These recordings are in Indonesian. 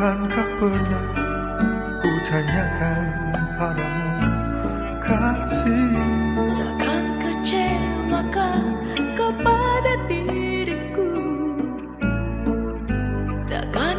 Bukankah pernah ku tanyakan padamu kasih? Takkan kecewakan kepada diriku? Takkan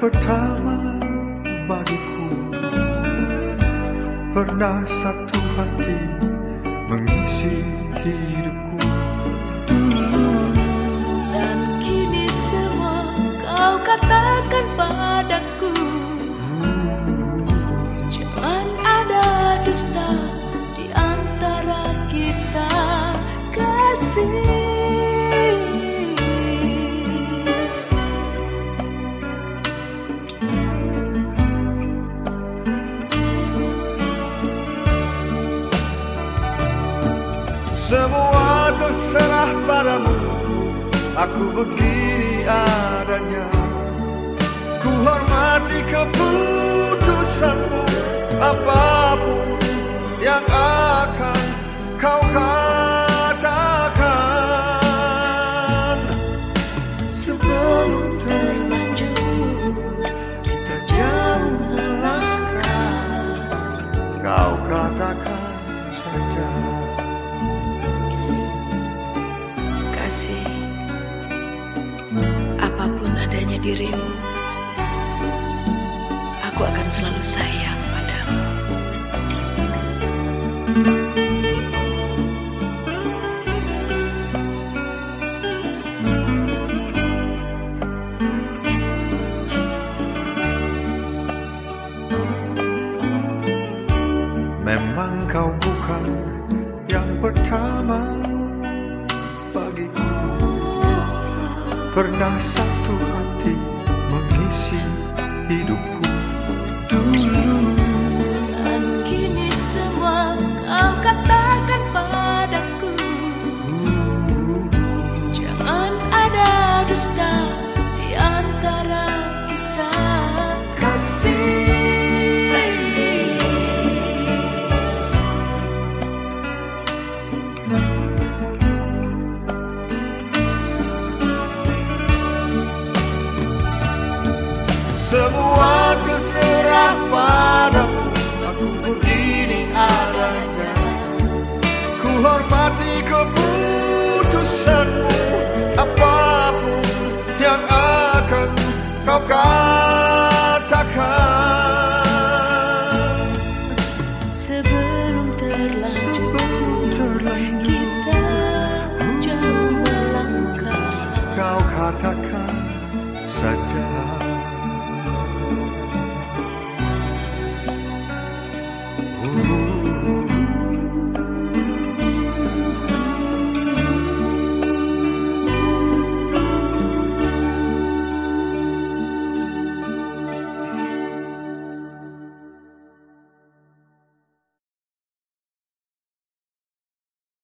pertama bagiku Pernah satu hati mengisi hidupku dulu Dan kini semua kau katakan padaku. Jangan ada dusta di antara kita kasih Semua terserah padamu. Aku begini adanya. Ku hormati keputusanmu Apa pun yang akan kau kasih dirimu Aku akan selalu sayang padamu. Memang kau bukan yang pertama bagiku. Pernah satu mengisi hidupku Semua terserah padamu. Aku begini adanya. Ku hormati keputusanmu Apa pun yang akan kau katakan